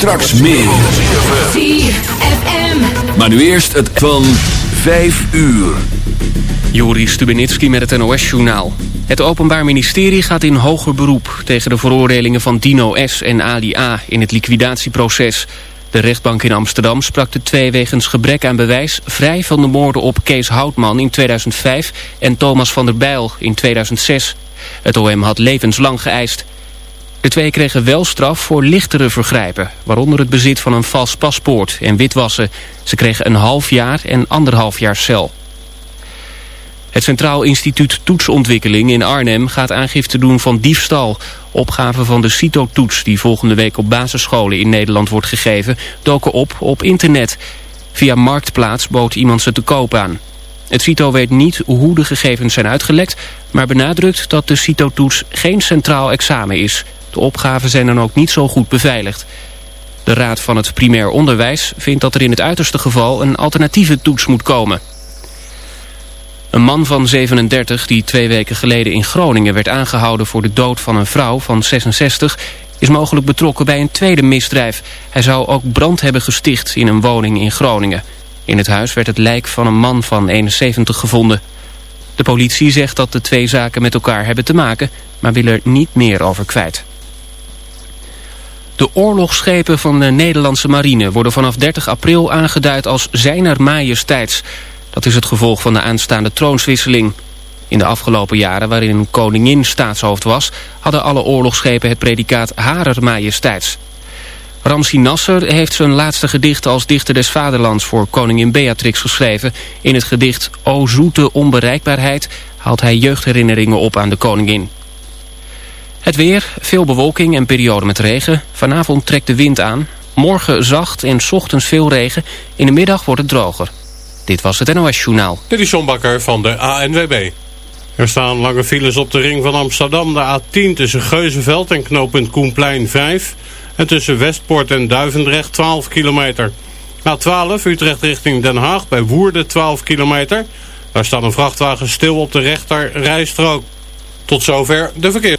Straks meer. Maar nu eerst het van 5 uur. Joris Stubenitski met het NOS-journaal. Het Openbaar Ministerie gaat in hoger beroep... tegen de veroordelingen van Dino S. en Ali A. in het liquidatieproces. De rechtbank in Amsterdam sprak de twee wegens gebrek aan bewijs... vrij van de moorden op Kees Houtman in 2005 en Thomas van der Bijl in 2006. Het OM had levenslang geëist... De twee kregen wel straf voor lichtere vergrijpen, waaronder het bezit van een vals paspoort en witwassen. Ze kregen een half jaar en anderhalf jaar cel. Het Centraal Instituut Toetsontwikkeling in Arnhem gaat aangifte doen van diefstal. Opgaven van de CITO-toets die volgende week op basisscholen in Nederland wordt gegeven, doken op op internet. Via Marktplaats bood iemand ze te koop aan. Het CITO weet niet hoe de gegevens zijn uitgelekt, maar benadrukt dat de CITO-toets geen centraal examen is. De opgaven zijn dan ook niet zo goed beveiligd. De Raad van het Primair Onderwijs vindt dat er in het uiterste geval een alternatieve toets moet komen. Een man van 37 die twee weken geleden in Groningen werd aangehouden voor de dood van een vrouw van 66 is mogelijk betrokken bij een tweede misdrijf. Hij zou ook brand hebben gesticht in een woning in Groningen. In het huis werd het lijk van een man van 71 gevonden. De politie zegt dat de twee zaken met elkaar hebben te maken, maar wil er niet meer over kwijt. De oorlogsschepen van de Nederlandse marine worden vanaf 30 april aangeduid als Zijner Majesteits. Dat is het gevolg van de aanstaande troonswisseling. In de afgelopen jaren waarin een koningin staatshoofd was... hadden alle oorlogsschepen het predicaat Harer Majesteits. Ramsi Nasser heeft zijn laatste gedicht als dichter des vaderlands... voor koningin Beatrix geschreven. In het gedicht O zoete onbereikbaarheid haalt hij jeugdherinneringen op aan de koningin. Het weer, veel bewolking en periode met regen. Vanavond trekt de wind aan. Morgen zacht en ochtends veel regen. In de middag wordt het droger. Dit was het NOS Journaal. Dit is John Bakker van de ANWB. Er staan lange files op de ring van Amsterdam. De A10 tussen Geuzenveld en knooppunt Koenplein 5. En tussen Westpoort en Duivendrecht 12 kilometer. A12 Utrecht richting Den Haag bij Woerden 12 kilometer. Daar staat een vrachtwagen stil op de rechter rijstrook. Tot zover de verkeer.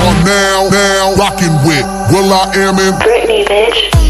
Are now, now rocking with Will I Am in Britney, bitch.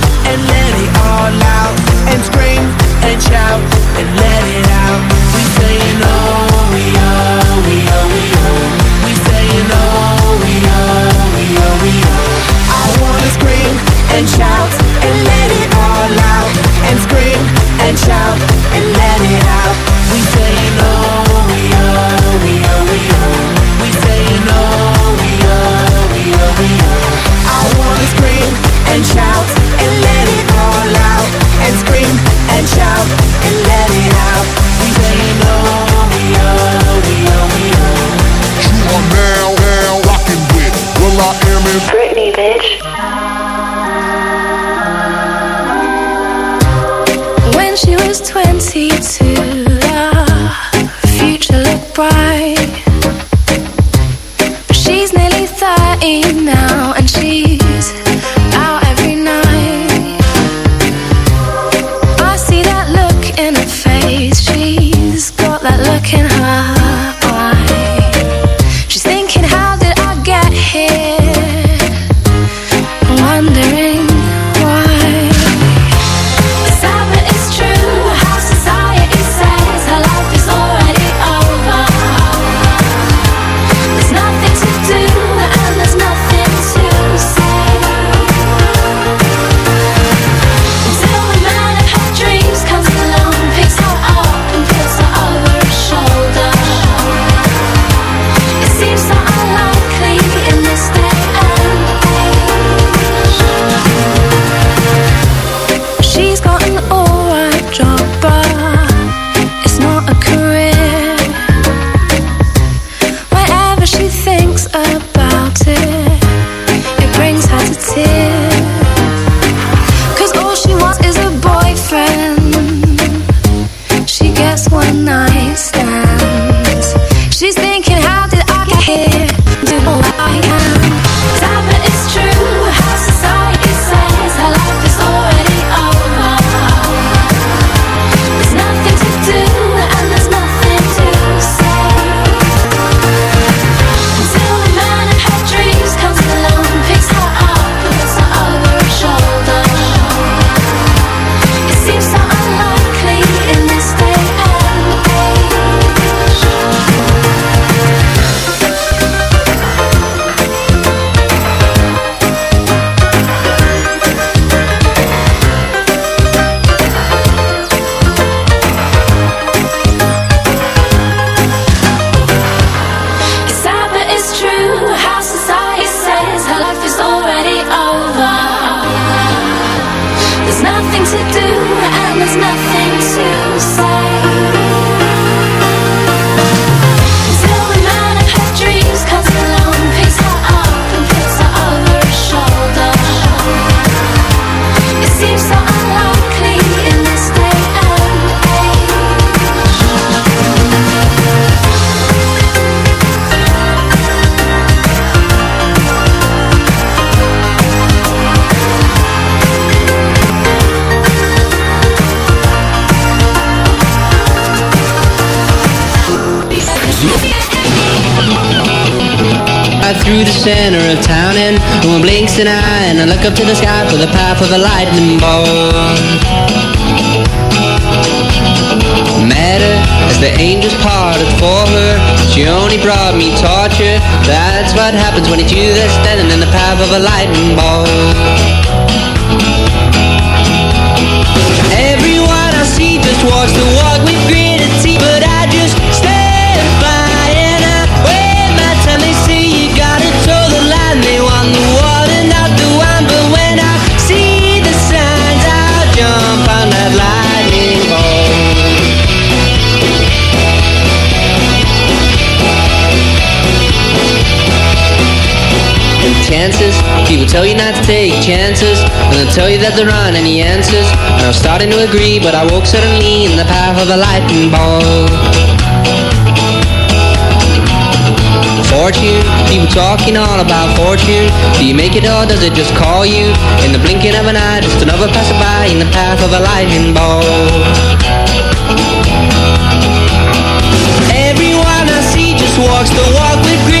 and shout to walk take chances and they tell you that there aren't any answers. And I'm starting to agree But I woke suddenly in the path of a lightning ball fortune People talking all about fortune. Do you make it or does it just call you? In the blinking of an eye, just another passerby In the path of a lightning ball Everyone I see just walks the walk with grace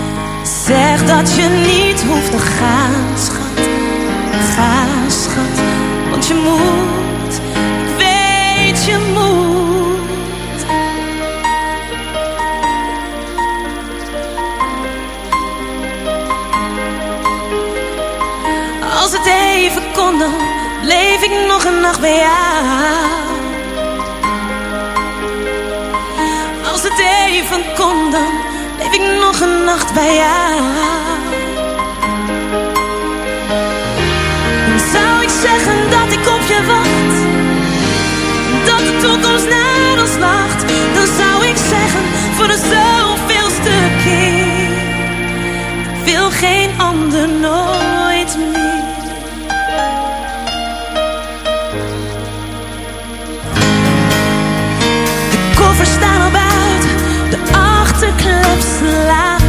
Zeg dat je niet hoeft te gaan, schat. Ga, schat, want je moet, ik weet je moet. Als het even kon, dan leef ik nog een nacht bij jou. Als het even kon, dan blijf ik nog een nacht bij jou. Dan zou ik zeggen dat ik op je wacht, dat de toekomst naar ons wacht, Dan zou ik zeggen voor de zoveelste keer, ik wil geen ander nooit. eclipse light.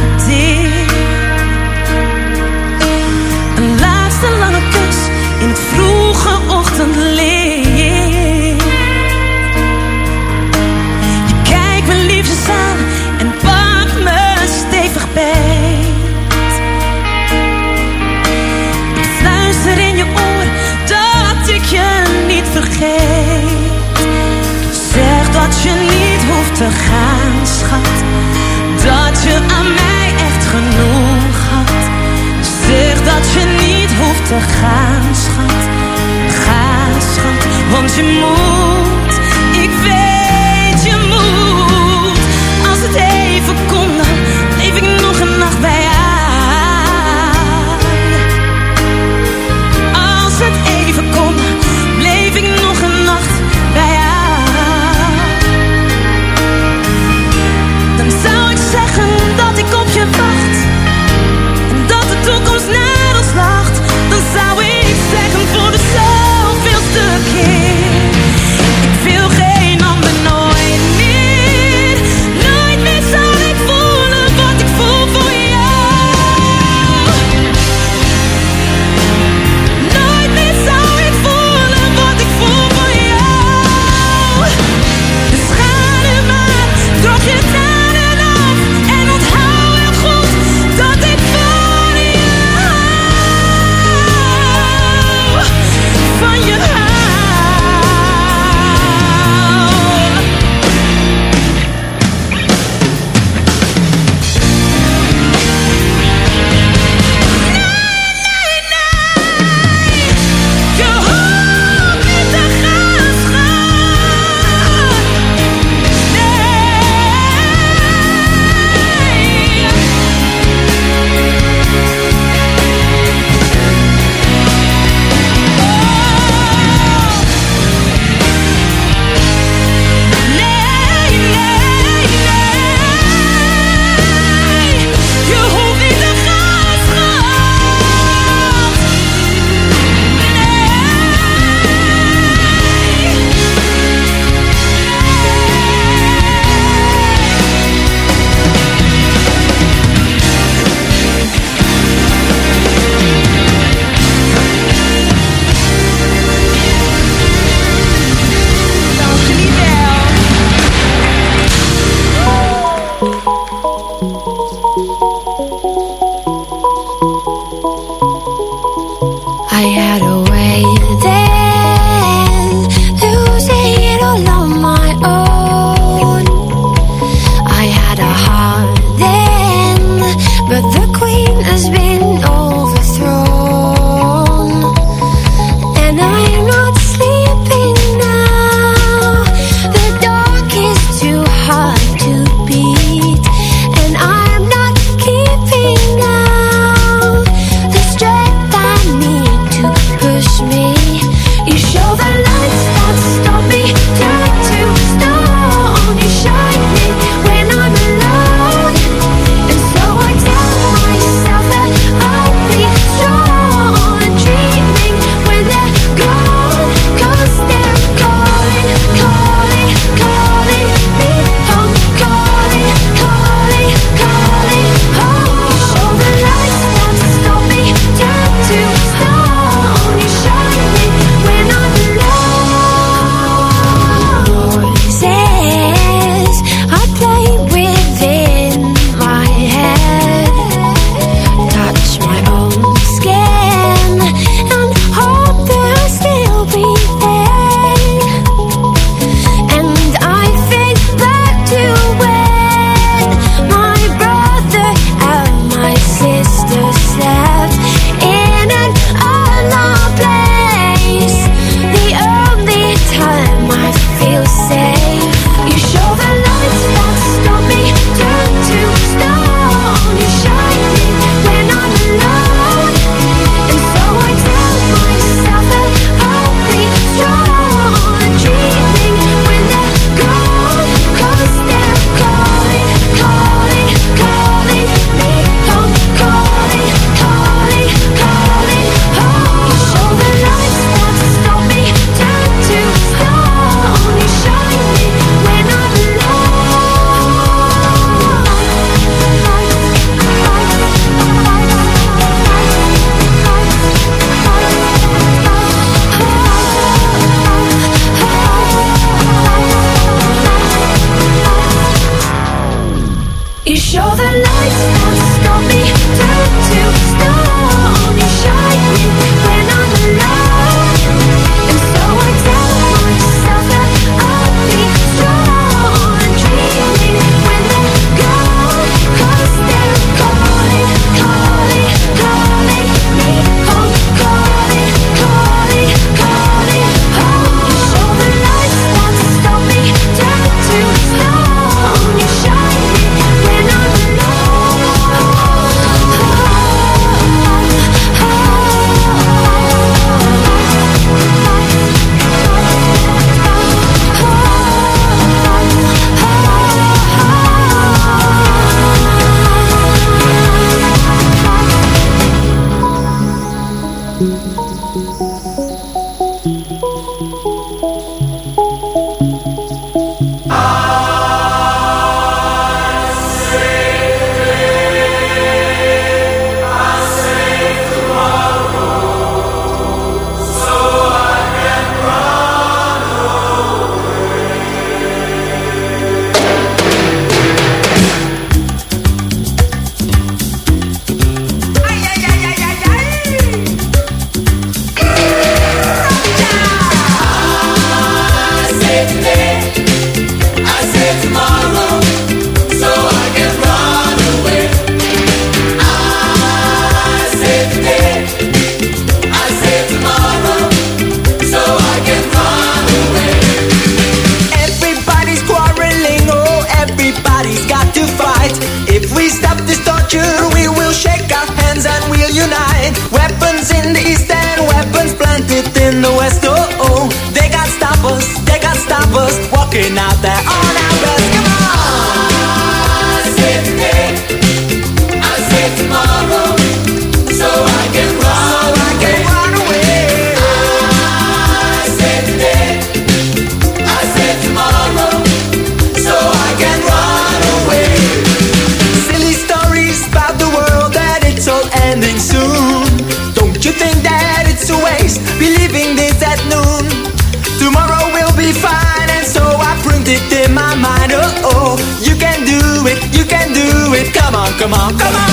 Come on, come on.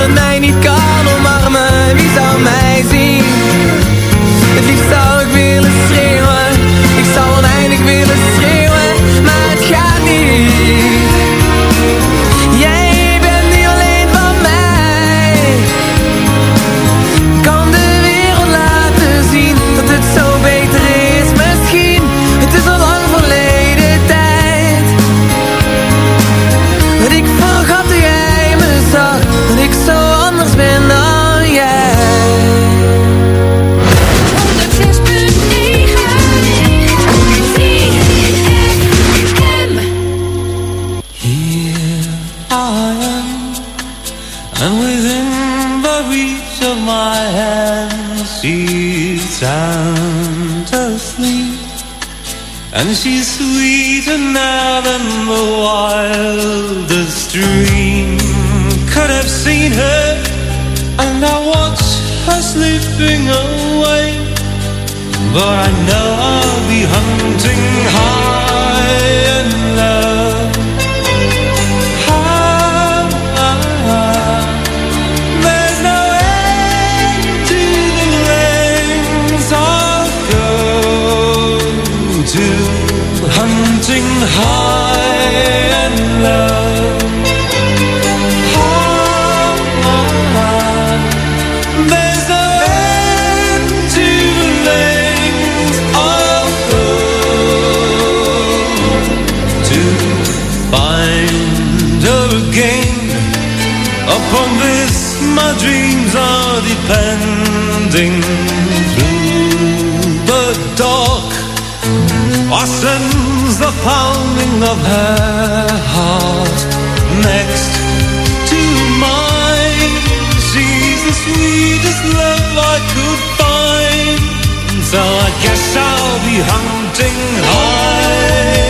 dat het mij niet kan, omarmen, wie zou mij zien? Austin's the pounding of her heart next to mine. She's the sweetest love I could find, so I guess I'll be hunting high.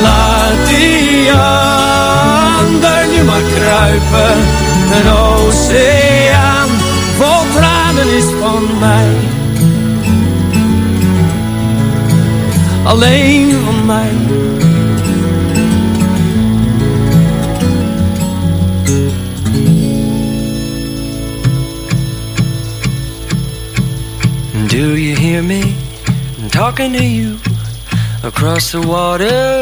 Laat die ander nu maar kruipen, een oceaan vol tranen is van mij. Alleen van mij. Do you hear me talking to you Across the water,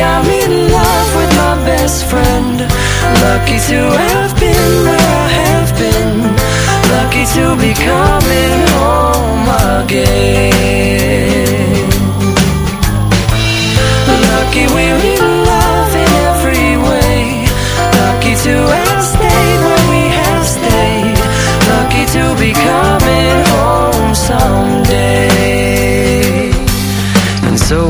I'm in love with my best friend. lucky to have been where I have been. Lucky to be coming home again. Lucky we're in